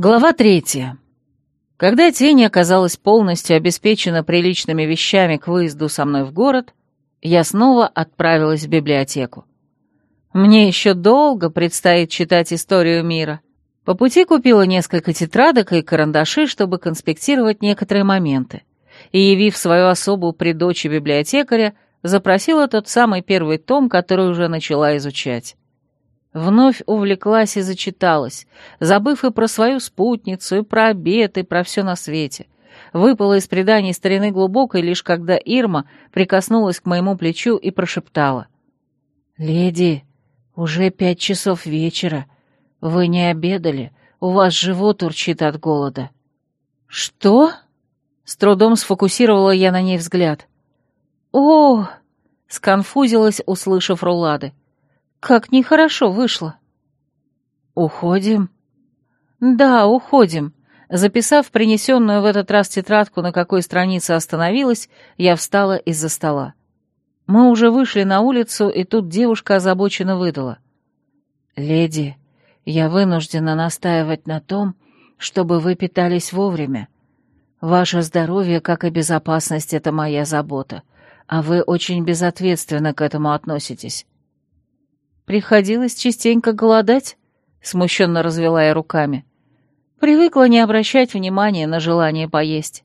Глава третья. Когда тень оказалась полностью обеспечена приличными вещами к выезду со мной в город, я снова отправилась в библиотеку. Мне еще долго предстоит читать историю мира. По пути купила несколько тетрадок и карандаши, чтобы конспектировать некоторые моменты. И, явив свою особу при дочи библиотекаря, запросила тот самый первый том, который уже начала изучать. Вновь увлеклась и зачиталась, забыв и про свою спутницу, и про обед, и про все на свете. Выпала из преданий старины глубокой, лишь когда Ирма прикоснулась к моему плечу и прошептала. «Леди, уже пять часов вечера. Вы не обедали, у вас живот урчит от голода». «Что?» — с трудом сфокусировала я на ней взгляд. «О!» — сконфузилась, услышав рулады. Как нехорошо вышло. Уходим? Да, уходим. Записав принесенную в этот раз тетрадку, на какой странице остановилась, я встала из-за стола. Мы уже вышли на улицу, и тут девушка озабоченно выдала. «Леди, я вынуждена настаивать на том, чтобы вы питались вовремя. Ваше здоровье, как и безопасность, — это моя забота, а вы очень безответственно к этому относитесь. Приходилось частенько голодать, смущенно развела я руками. Привыкла не обращать внимания на желание поесть.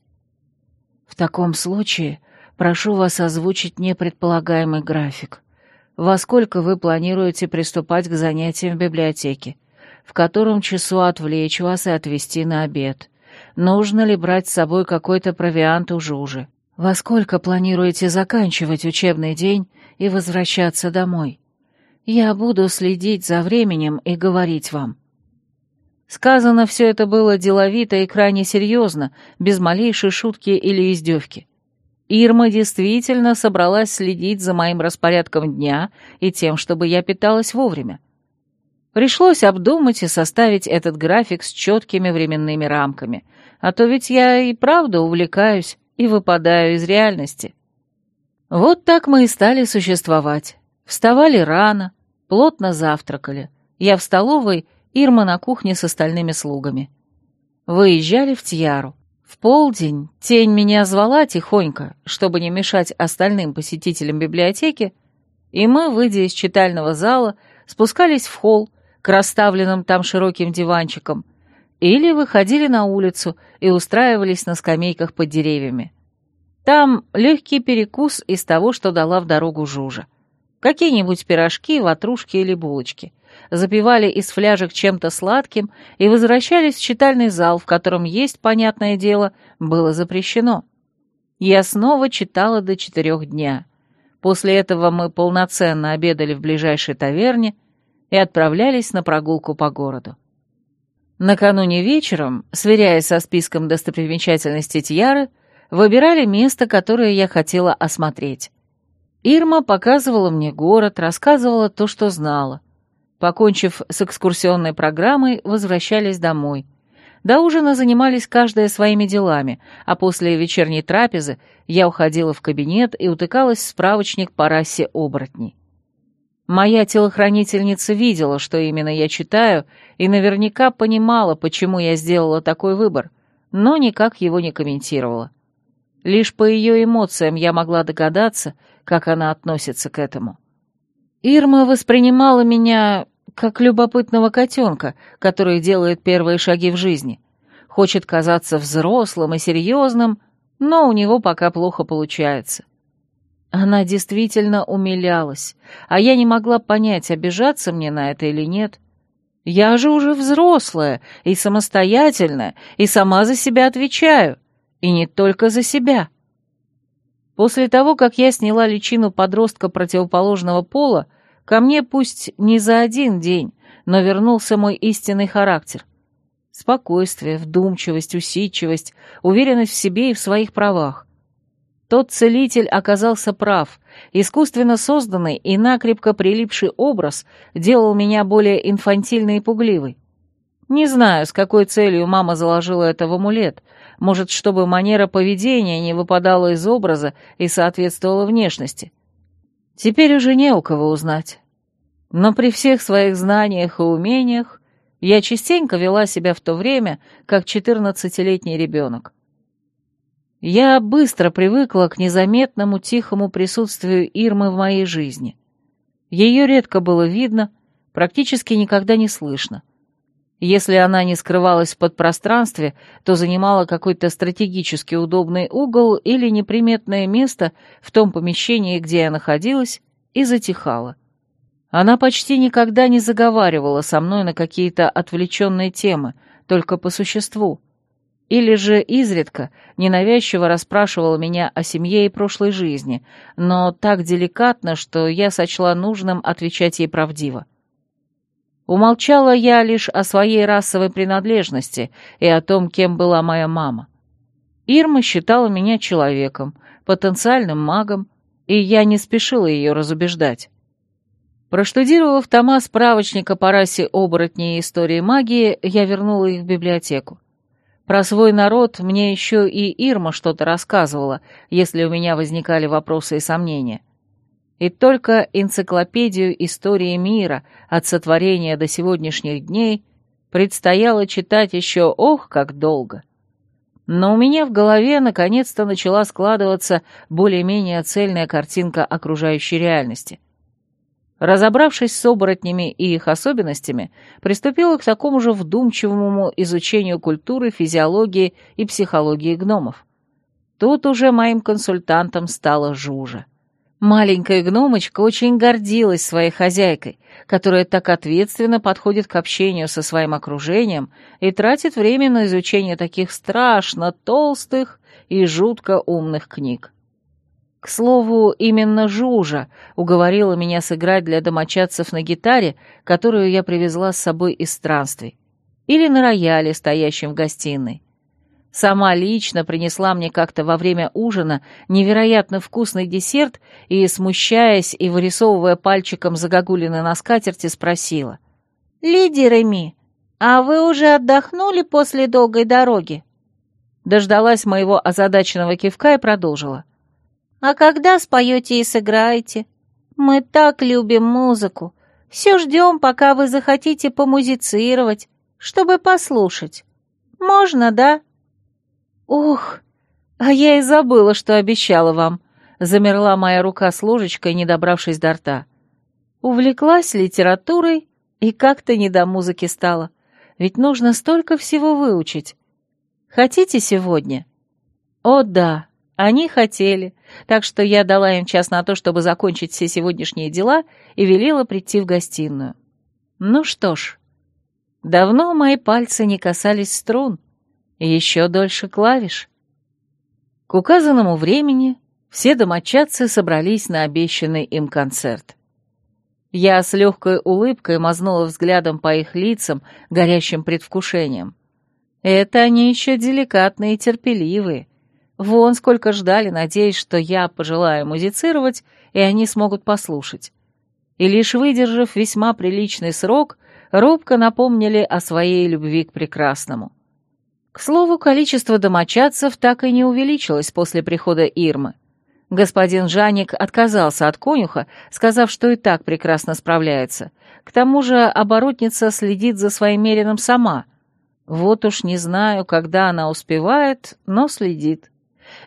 В таком случае прошу вас озвучить непредполагаемый график. Во сколько вы планируете приступать к занятиям в библиотеке? В котором часу отвлечь вас и отвезти на обед? Нужно ли брать с собой какой-то провиант у Жужи? Во сколько планируете заканчивать учебный день и возвращаться домой? Я буду следить за временем и говорить вам». Сказано все это было деловито и крайне серьезно, без малейшей шутки или издевки. Ирма действительно собралась следить за моим распорядком дня и тем, чтобы я питалась вовремя. Пришлось обдумать и составить этот график с четкими временными рамками, а то ведь я и правда увлекаюсь и выпадаю из реальности. Вот так мы и стали существовать. Вставали рано, плотно завтракали. Я в столовой, Ирма на кухне с остальными слугами. Выезжали в Тьяру. В полдень тень меня звала тихонько, чтобы не мешать остальным посетителям библиотеки, и мы, выйдя из читального зала, спускались в холл к расставленным там широким диванчикам или выходили на улицу и устраивались на скамейках под деревьями. Там легкий перекус из того, что дала в дорогу Жужа. Какие-нибудь пирожки, ватрушки или булочки. Запивали из фляжек чем-то сладким и возвращались в читальный зал, в котором есть, понятное дело, было запрещено. Я снова читала до четырех дня. После этого мы полноценно обедали в ближайшей таверне и отправлялись на прогулку по городу. Накануне вечером, сверяясь со списком достопримечательностей Тьяры, выбирали место, которое я хотела осмотреть. Ирма показывала мне город, рассказывала то, что знала. Покончив с экскурсионной программой, возвращались домой. До ужина занимались каждая своими делами, а после вечерней трапезы я уходила в кабинет и утыкалась в справочник по расе оборотней. Моя телохранительница видела, что именно я читаю, и наверняка понимала, почему я сделала такой выбор, но никак его не комментировала. Лишь по ее эмоциям я могла догадаться, как она относится к этому. Ирма воспринимала меня как любопытного котенка, который делает первые шаги в жизни. Хочет казаться взрослым и серьезным, но у него пока плохо получается. Она действительно умилялась, а я не могла понять, обижаться мне на это или нет. Я же уже взрослая и самостоятельная, и сама за себя отвечаю. И не только за себя. После того, как я сняла личину подростка противоположного пола, ко мне пусть не за один день, но вернулся мой истинный характер. Спокойствие, вдумчивость, усидчивость, уверенность в себе и в своих правах. Тот целитель оказался прав. Искусственно созданный и накрепко прилипший образ делал меня более инфантильной и пугливой. Не знаю, с какой целью мама заложила это в амулет, может, чтобы манера поведения не выпадала из образа и соответствовала внешности. Теперь уже не у кого узнать. Но при всех своих знаниях и умениях Я частенько вела себя в то время, как четырнадцатилетний ребенок. Я быстро привыкла к незаметному тихому присутствию Ирмы в моей жизни. Ее редко было видно, практически никогда не слышно. Если она не скрывалась в подпространстве, то занимала какой-то стратегически удобный угол или неприметное место в том помещении, где я находилась, и затихала. Она почти никогда не заговаривала со мной на какие-то отвлеченные темы, только по существу. Или же изредка ненавязчиво расспрашивала меня о семье и прошлой жизни, но так деликатно, что я сочла нужным отвечать ей правдиво. Умолчала я лишь о своей расовой принадлежности и о том, кем была моя мама. Ирма считала меня человеком, потенциальным магом, и я не спешила ее разубеждать. Проштудировав тома справочника по расе оборотней и истории магии, я вернула их в библиотеку. Про свой народ мне еще и Ирма что-то рассказывала, если у меня возникали вопросы и сомнения. И только энциклопедию истории мира от сотворения до сегодняшних дней предстояло читать еще ох, как долго. Но у меня в голове наконец-то начала складываться более-менее цельная картинка окружающей реальности. Разобравшись с оборотнями и их особенностями, приступила к такому же вдумчивому изучению культуры, физиологии и психологии гномов. Тут уже моим консультантом стала Жужа. Маленькая гномочка очень гордилась своей хозяйкой, которая так ответственно подходит к общению со своим окружением и тратит время на изучение таких страшно толстых и жутко умных книг. К слову, именно Жужа уговорила меня сыграть для домочадцев на гитаре, которую я привезла с собой из странствий, или на рояле, стоящем в гостиной. Сама лично принесла мне как-то во время ужина невероятно вкусный десерт и, смущаясь и вырисовывая пальчиком загогулины на скатерти, спросила. «Леди Реми, а вы уже отдохнули после долгой дороги?» Дождалась моего озадаченного кивка и продолжила. «А когда споете и сыграете? Мы так любим музыку. Все ждем, пока вы захотите помузицировать, чтобы послушать. Можно, да?» «Ух, а я и забыла, что обещала вам», — замерла моя рука с ложечкой, не добравшись до рта. Увлеклась литературой и как-то не до музыки стало. Ведь нужно столько всего выучить. Хотите сегодня? О, да, они хотели, так что я дала им час на то, чтобы закончить все сегодняшние дела и велела прийти в гостиную. Ну что ж, давно мои пальцы не касались струн, еще дольше клавиш. К указанному времени все домочадцы собрались на обещанный им концерт. Я с легкой улыбкой мазнула взглядом по их лицам, горящим предвкушением. Это они еще деликатные и терпеливые. Вон сколько ждали, надеясь, что я пожелаю музицировать, и они смогут послушать. И лишь выдержав весьма приличный срок, робко напомнили о своей любви к прекрасному. К слову, количество домочадцев так и не увеличилось после прихода Ирмы. Господин Жаник отказался от конюха, сказав, что и так прекрасно справляется. К тому же оборотница следит за своим мерином сама. Вот уж не знаю, когда она успевает, но следит.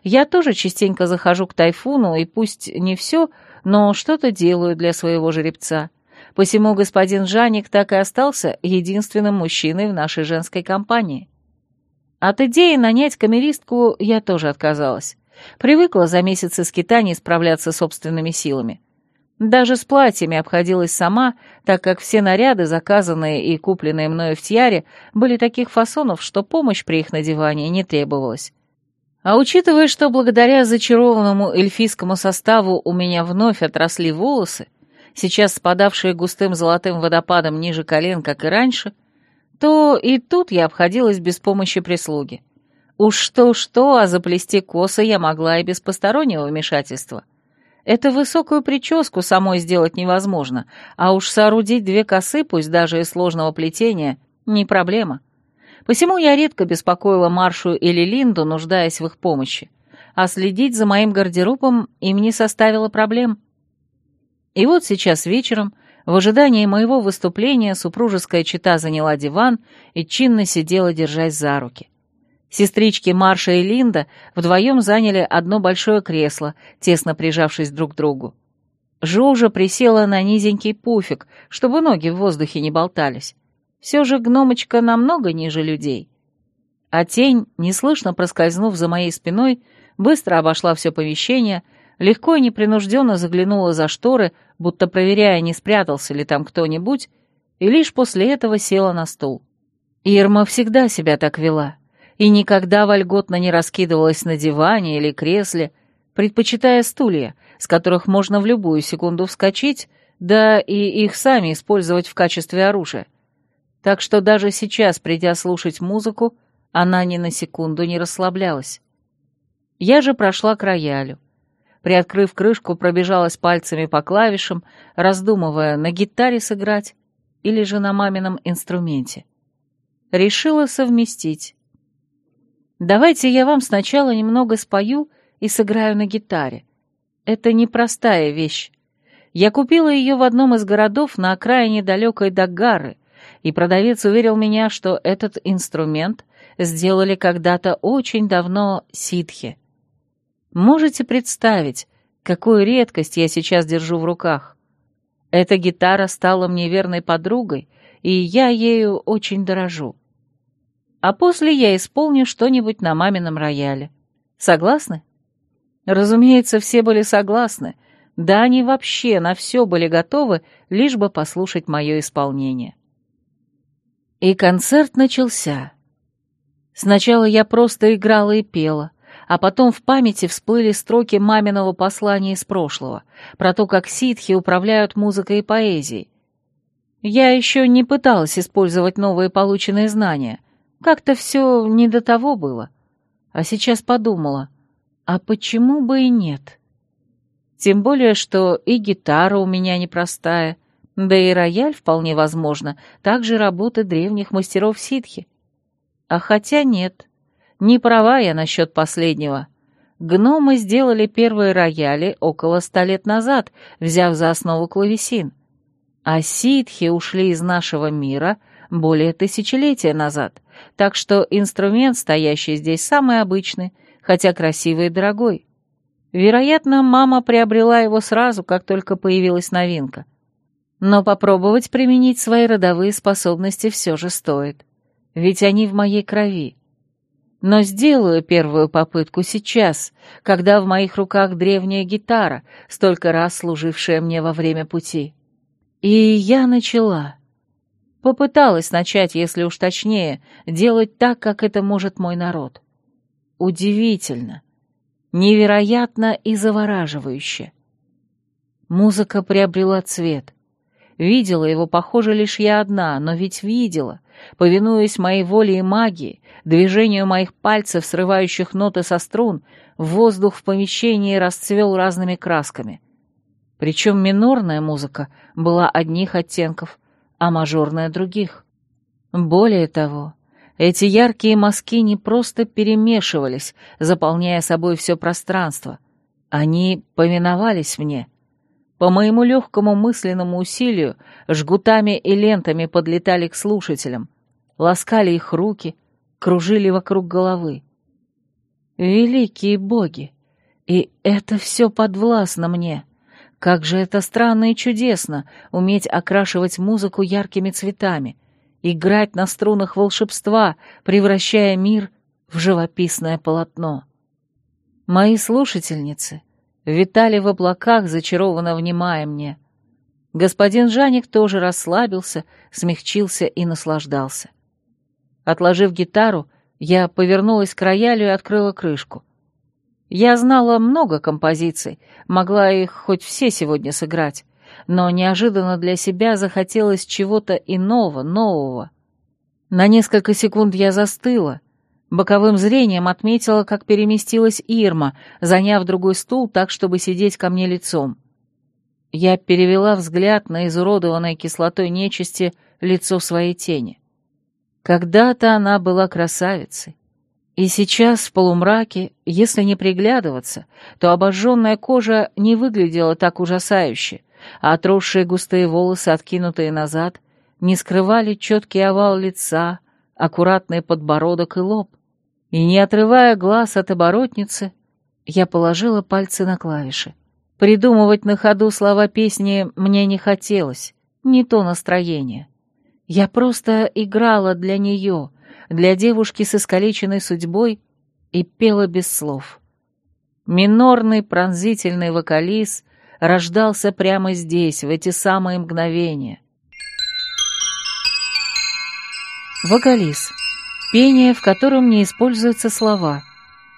Я тоже частенько захожу к Тайфуну, и пусть не все, но что-то делаю для своего жеребца. Посему господин Жаник так и остался единственным мужчиной в нашей женской компании. От идеи нанять камеристку я тоже отказалась. Привыкла за месяцы скитаний справляться собственными силами. Даже с платьями обходилась сама, так как все наряды, заказанные и купленные мною в Тьяре, были таких фасонов, что помощь при их надевании не требовалась. А учитывая, что благодаря зачарованному эльфийскому составу у меня вновь отросли волосы, сейчас спадавшие густым золотым водопадом ниже колен, как и раньше, — то и тут я обходилась без помощи прислуги. Уж что-что, а заплести косы я могла и без постороннего вмешательства. Эту высокую прическу самой сделать невозможно, а уж соорудить две косы, пусть даже из сложного плетения, не проблема. Посему я редко беспокоила Маршу или Линду, нуждаясь в их помощи, а следить за моим гардеробом им не составило проблем. И вот сейчас вечером В ожидании моего выступления супружеская чета заняла диван и чинно сидела, держась за руки. Сестрички Марша и Линда вдвоем заняли одно большое кресло, тесно прижавшись друг к другу. Жужа присела на низенький пуфик, чтобы ноги в воздухе не болтались. Все же гномочка намного ниже людей. А тень, неслышно проскользнув за моей спиной, быстро обошла все помещение, легко и непринужденно заглянула за шторы, будто проверяя, не спрятался ли там кто-нибудь, и лишь после этого села на стул. Ирма всегда себя так вела и никогда вольготно не раскидывалась на диване или кресле, предпочитая стулья, с которых можно в любую секунду вскочить, да и их сами использовать в качестве оружия. Так что даже сейчас, придя слушать музыку, она ни на секунду не расслаблялась. Я же прошла к роялю. Приоткрыв крышку, пробежалась пальцами по клавишам, раздумывая, на гитаре сыграть или же на мамином инструменте. Решила совместить. Давайте я вам сначала немного спою и сыграю на гитаре. Это непростая вещь. Я купила ее в одном из городов на окраине далекой Даггары, и продавец уверил меня, что этот инструмент сделали когда-то очень давно ситхи. Можете представить, какую редкость я сейчас держу в руках? Эта гитара стала мне верной подругой, и я ею очень дорожу а после я исполню что-нибудь на мамином рояле. Согласны? Разумеется, все были согласны. Да они вообще на все были готовы, лишь бы послушать мое исполнение. И концерт начался. Сначала я просто играла и пела, а потом в памяти всплыли строки маминого послания из прошлого, про то, как ситхи управляют музыкой и поэзией. Я еще не пыталась использовать новые полученные знания — как-то все не до того было. А сейчас подумала, а почему бы и нет? Тем более, что и гитара у меня непростая, да и рояль, вполне возможно, также работы древних мастеров ситхи. А хотя нет, не права я насчет последнего. Гномы сделали первые рояли около ста лет назад, взяв за основу клавесин. А ситхи ушли из нашего мира более тысячелетия назад, так что инструмент, стоящий здесь, самый обычный, хотя красивый и дорогой. Вероятно, мама приобрела его сразу, как только появилась новинка. Но попробовать применить свои родовые способности все же стоит, ведь они в моей крови. Но сделаю первую попытку сейчас, когда в моих руках древняя гитара, столько раз служившая мне во время пути. И я начала. Попыталась начать, если уж точнее, делать так, как это может мой народ. Удивительно, невероятно и завораживающе. Музыка приобрела цвет. Видела его, похоже, лишь я одна, но ведь видела, повинуясь моей воле и магии, движению моих пальцев, срывающих ноты со струн, воздух в помещении расцвел разными красками. Причем минорная музыка была одних оттенков, а мажорная других. Более того, эти яркие мазки не просто перемешивались, заполняя собой все пространство. Они повиновались мне. По моему легкому мысленному усилию жгутами и лентами подлетали к слушателям, ласкали их руки, кружили вокруг головы. Великие боги! И это все подвластно мне. Как же это странно и чудесно — уметь окрашивать музыку яркими цветами, играть на струнах волшебства, превращая мир в живописное полотно. Мои слушательницы витали в облаках, зачарованно внимая мне. Господин Жаник тоже расслабился, смягчился и наслаждался. Отложив гитару, я повернулась к роялю и открыла крышку. Я знала много композиций, могла их хоть все сегодня сыграть, но неожиданно для себя захотелось чего-то иного, нового. На несколько секунд я застыла. Боковым зрением отметила, как переместилась Ирма, заняв другой стул так, чтобы сидеть ко мне лицом. Я перевела взгляд на изуродованное кислотой нечисти лицо своей тени. Когда-то она была красавицей, И сейчас, в полумраке, если не приглядываться, то обожженная кожа не выглядела так ужасающе, а отросшие густые волосы, откинутые назад, не скрывали четкий овал лица, аккуратный подбородок и лоб. И, не отрывая глаз от оборотницы, я положила пальцы на клавиши. Придумывать на ходу слова песни мне не хотелось, не то настроение. Я просто играла для нее, для девушки с искалеченной судьбой, и пела без слов. Минорный пронзительный вокализ рождался прямо здесь, в эти самые мгновения. Вокализ. Пение, в котором не используются слова.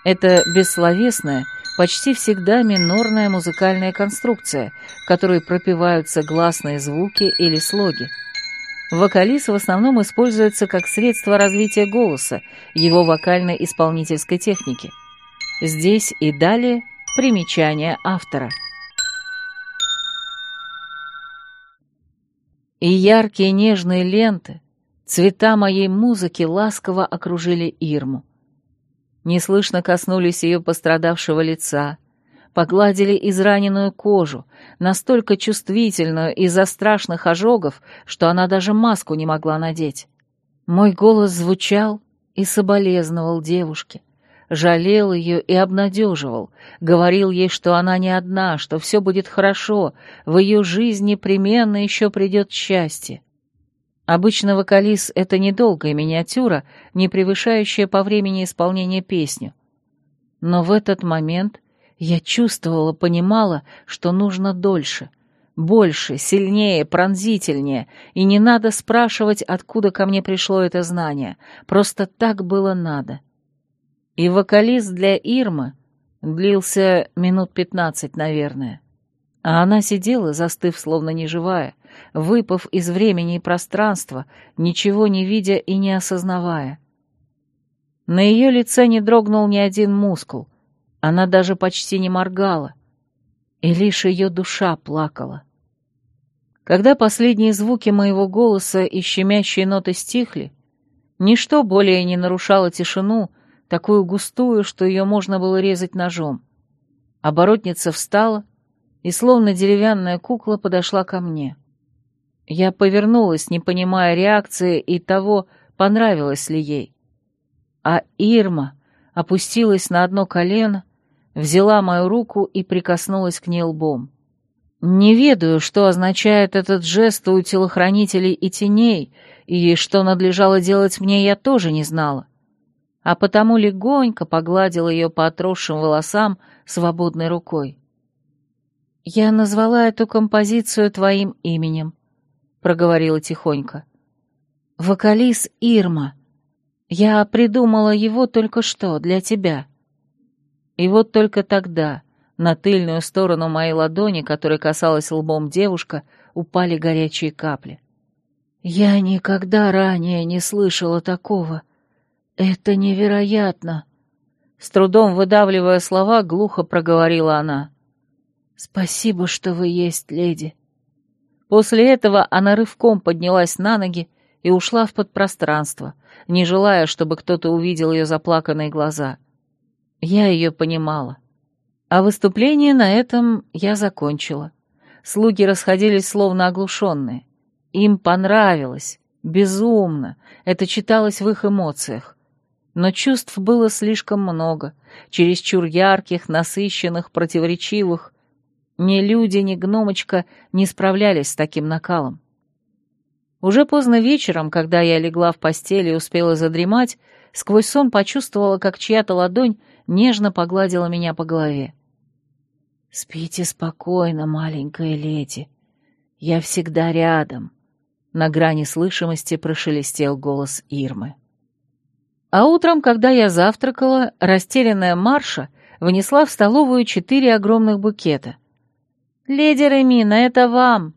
Это бессловесное, почти всегда минорная музыкальная конструкция, в которой пропеваются гласные звуки или слоги. Вокализ в основном используется как средство развития голоса, его вокально-исполнительской техники. Здесь и далее примечание автора. И яркие нежные ленты, цвета моей музыки ласково окружили Ирму неслышно коснулись ее пострадавшего лица, погладили израненную кожу, настолько чувствительную из-за страшных ожогов, что она даже маску не могла надеть. Мой голос звучал и соболезновал девушке, жалел ее и обнадеживал, говорил ей, что она не одна, что все будет хорошо, в ее жизни непременно еще придет счастье. Обычно вокализ — это недолгая миниатюра, не превышающая по времени исполнения песню. Но в этот момент я чувствовала, понимала, что нужно дольше, больше, сильнее, пронзительнее, и не надо спрашивать, откуда ко мне пришло это знание, просто так было надо. И вокализ для Ирмы длился минут пятнадцать, наверное. А она сидела, застыв, словно неживая, выпав из времени и пространства, ничего не видя и не осознавая. На ее лице не дрогнул ни один мускул, она даже почти не моргала, и лишь ее душа плакала. Когда последние звуки моего голоса и щемящие ноты стихли, ничто более не нарушало тишину, такую густую, что ее можно было резать ножом. Оборотница встала, и, словно деревянная кукла, подошла ко мне. Я повернулась, не понимая реакции и того, понравилось ли ей. А Ирма опустилась на одно колено, взяла мою руку и прикоснулась к ней лбом. Не ведаю, что означает этот жест у телохранителей и теней, и что надлежало делать мне, я тоже не знала. А потому легонько погладила ее по отросшим волосам свободной рукой. «Я назвала эту композицию твоим именем», — проговорила тихонько. «Вокализ Ирма. Я придумала его только что для тебя». И вот только тогда на тыльную сторону моей ладони, которой касалась лбом девушка, упали горячие капли. «Я никогда ранее не слышала такого. Это невероятно!» С трудом выдавливая слова, глухо проговорила она. «Спасибо, что вы есть, леди». После этого она рывком поднялась на ноги и ушла в подпространство, не желая, чтобы кто-то увидел ее заплаканные глаза. Я ее понимала. А выступление на этом я закончила. Слуги расходились словно оглушенные. Им понравилось, безумно, это читалось в их эмоциях. Но чувств было слишком много, чересчур ярких, насыщенных, противоречивых, ни люди, ни гномочка не справлялись с таким накалом. Уже поздно вечером, когда я легла в постели и успела задремать, сквозь сон почувствовала, как чья-то ладонь нежно погладила меня по голове. «Спите спокойно, маленькая леди. Я всегда рядом», — на грани слышимости прошелестел голос Ирмы. А утром, когда я завтракала, растерянная Марша внесла в столовую четыре огромных букета — «Леди Ремина, это вам!»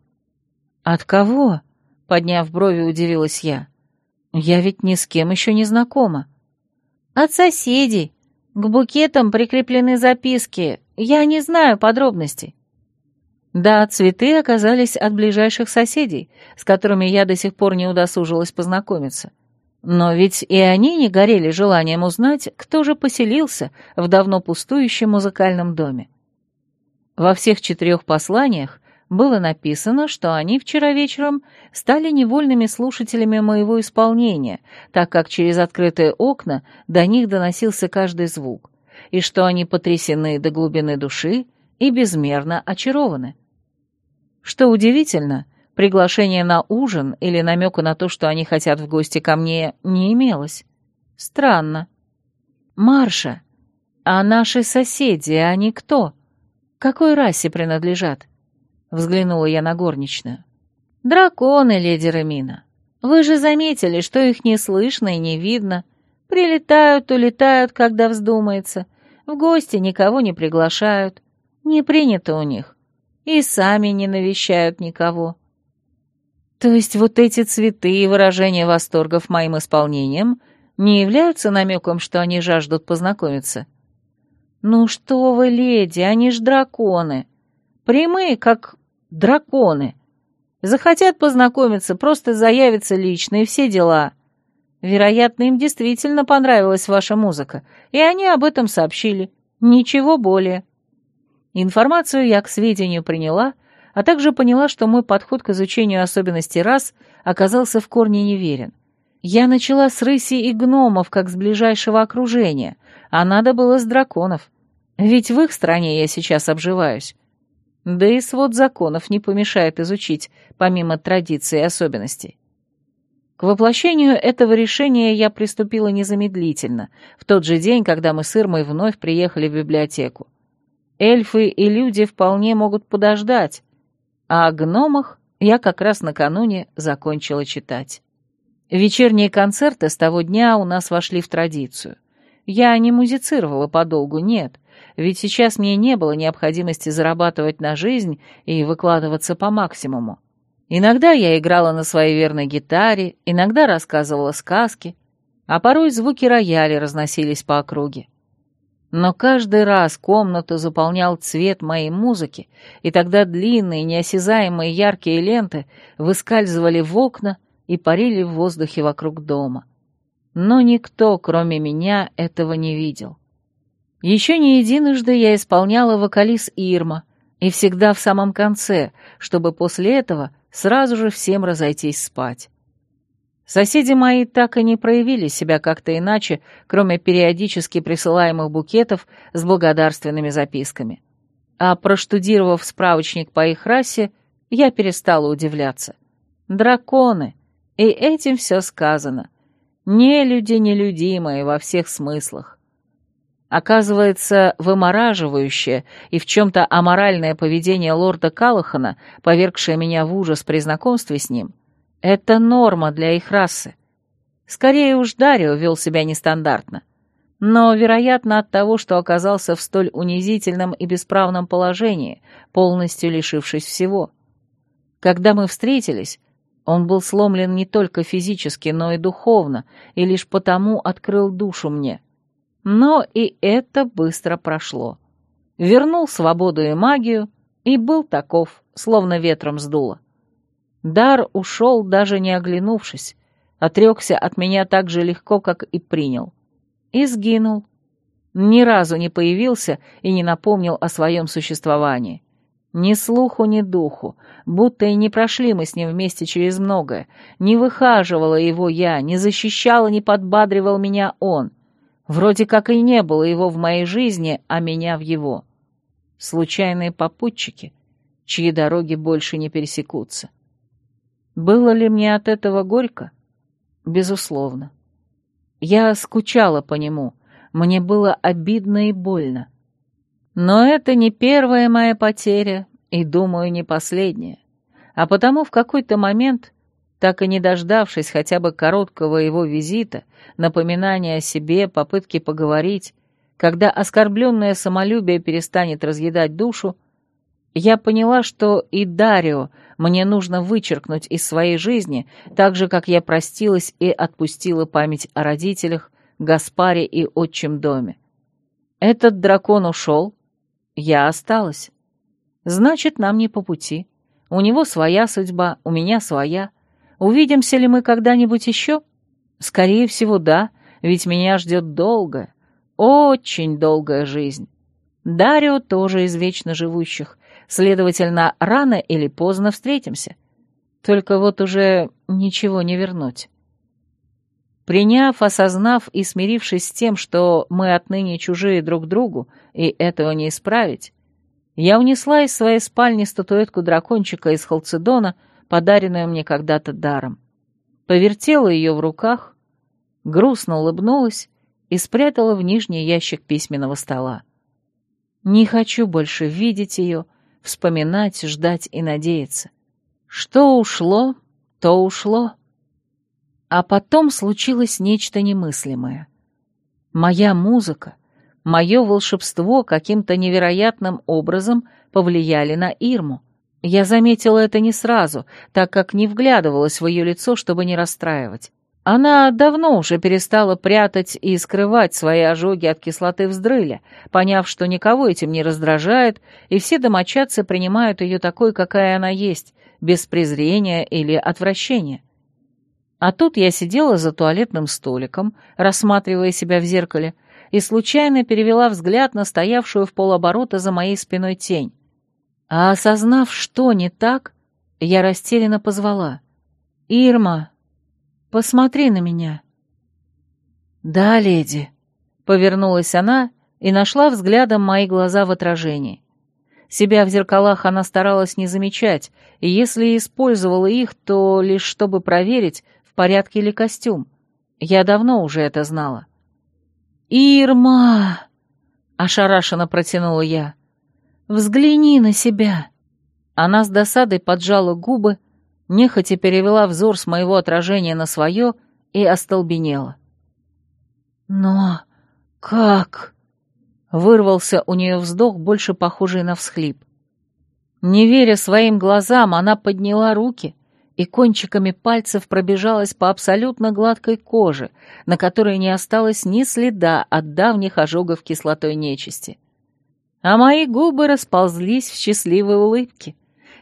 «От кого?» — подняв брови, удивилась я. «Я ведь ни с кем еще не знакома». «От соседей. К букетам прикреплены записки. Я не знаю подробностей». Да, цветы оказались от ближайших соседей, с которыми я до сих пор не удосужилась познакомиться. Но ведь и они не горели желанием узнать, кто же поселился в давно пустующем музыкальном доме. Во всех четырех посланиях было написано, что они вчера вечером стали невольными слушателями моего исполнения, так как через открытые окна до них доносился каждый звук, и что они потрясены до глубины души и безмерно очарованы. Что удивительно, приглашения на ужин или намека на то, что они хотят в гости ко мне, не имелось. Странно. «Марша, а наши соседи, они кто? Какой расе принадлежат?» Взглянула я на горничную. «Драконы, леди Ремина. Вы же заметили, что их не слышно и не видно. Прилетают, улетают, когда вздумается. В гости никого не приглашают. Не принято у них. И сами не навещают никого. То есть вот эти цветы и выражения восторгов моим исполнением не являются намеком, что они жаждут познакомиться? Ну что вы, леди, они ж драконы. Прямые, как драконы. Захотят познакомиться, просто заявятся лично и все дела. Вероятно, им действительно понравилась ваша музыка, и они об этом сообщили. Ничего более. Информацию я к сведению приняла, а также поняла, что мой подход к изучению особенностей рас оказался в корне неверен. Я начала с рыси и гномов, как с ближайшего окружения, а надо было с драконов. Ведь в их стране я сейчас обживаюсь. Да и свод законов не помешает изучить, помимо традиций и особенностей. К воплощению этого решения я приступила незамедлительно, в тот же день, когда мы с Ирмой вновь приехали в библиотеку. Эльфы и люди вполне могут подождать, а о гномах я как раз накануне закончила читать. Вечерние концерты с того дня у нас вошли в традицию. Я не музицировала подолгу, нет, ведь сейчас мне не было необходимости зарабатывать на жизнь и выкладываться по максимуму. Иногда я играла на своей верной гитаре, иногда рассказывала сказки, а порой звуки рояля разносились по округе. Но каждый раз комнату заполнял цвет моей музыки, и тогда длинные, неосязаемые яркие ленты выскальзывали в окна и парили в воздухе вокруг дома. Но никто, кроме меня, этого не видел. Еще не единожды я исполняла вокализ Ирма, и всегда в самом конце, чтобы после этого сразу же всем разойтись спать. Соседи мои так и не проявили себя как-то иначе, кроме периодически присылаемых букетов с благодарственными записками. А проштудировав справочник по их расе, я перестала удивляться. Драконы! И этим все сказано. Не люди нелюдимые во всех смыслах. Оказывается, вымораживающее и в чем-то аморальное поведение лорда Калахана, повергшее меня в ужас при знакомстве с ним — это норма для их расы. Скорее уж Дарио вел себя нестандартно. Но, вероятно, от того, что оказался в столь унизительном и бесправном положении, полностью лишившись всего. Когда мы встретились, он был сломлен не только физически, но и духовно, и лишь потому открыл душу мне. Но и это быстро прошло. Вернул свободу и магию, и был таков, словно ветром сдуло. Дар ушел, даже не оглянувшись, отрекся от меня так же легко, как и принял. И сгинул. Ни разу не появился и не напомнил о своем существовании. Ни слуху, ни духу, будто и не прошли мы с ним вместе через многое. Не выхаживала его я, не защищала, не подбадривал меня он. Вроде как и не было его в моей жизни, а меня в его. Случайные попутчики, чьи дороги больше не пересекутся. Было ли мне от этого горько? Безусловно. Я скучала по нему, мне было обидно и больно. Но это не первая моя потеря, и, думаю, не последняя. А потому в какой-то момент, так и не дождавшись хотя бы короткого его визита, напоминания о себе, попытки поговорить, когда оскорбленное самолюбие перестанет разъедать душу, я поняла, что и Дарио мне нужно вычеркнуть из своей жизни, так же, как я простилась и отпустила память о родителях, Гаспаре и отчим доме. Этот дракон ушел, я осталась. Значит, нам не по пути. У него своя судьба, у меня своя. Увидимся ли мы когда-нибудь еще? Скорее всего, да, ведь меня ждет долгая, очень долгая жизнь. Дарио тоже из вечно живущих, следовательно, рано или поздно встретимся. Только вот уже ничего не вернуть. Приняв, осознав и смирившись с тем, что мы отныне чужие друг другу, и этого не исправить, я унесла из своей спальни статуэтку дракончика из Халцедона, подаренную мне когда-то даром. Повертела ее в руках, грустно улыбнулась и спрятала в нижний ящик письменного стола. Не хочу больше видеть ее, вспоминать, ждать и надеяться. Что ушло, то ушло. А потом случилось нечто немыслимое. Моя музыка, мое волшебство каким-то невероятным образом повлияли на Ирму. Я заметила это не сразу, так как не вглядывалась в ее лицо, чтобы не расстраивать. Она давно уже перестала прятать и скрывать свои ожоги от кислоты вздрыля, поняв, что никого этим не раздражает, и все домочадцы принимают ее такой, какая она есть, без презрения или отвращения. А тут я сидела за туалетным столиком, рассматривая себя в зеркале, и случайно перевела взгляд на стоявшую в полоборота за моей спиной тень. А осознав, что не так, я растерянно позвала. «Ирма, посмотри на меня». «Да, леди», — повернулась она и нашла взглядом мои глаза в отражении. Себя в зеркалах она старалась не замечать, и если использовала их, то лишь чтобы проверить, в порядке ли костюм. Я давно уже это знала. «Ирма!» — ошарашенно протянула я. «Взгляни на себя!» Она с досадой поджала губы, нехотя перевела взор с моего отражения на свое и остолбенела. «Но как?» — вырвался у нее вздох, больше похожий на всхлип. Не веря своим глазам, она подняла руки и кончиками пальцев пробежалась по абсолютно гладкой коже, на которой не осталось ни следа от давних ожогов кислотой нечисти. А мои губы расползлись в счастливой улыбке.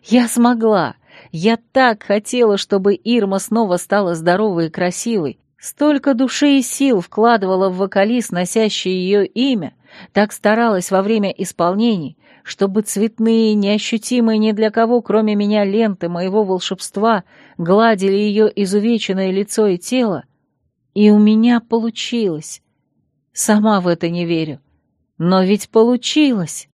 Я смогла. Я так хотела, чтобы Ирма снова стала здоровой и красивой. Столько души и сил вкладывала в вокалист, носящий ее имя, так старалась во время исполнений, чтобы цветные, неощутимые ни для кого, кроме меня, ленты моего волшебства гладили ее изувеченное лицо и тело. И у меня получилось. Сама в это не верю. Но ведь получилось.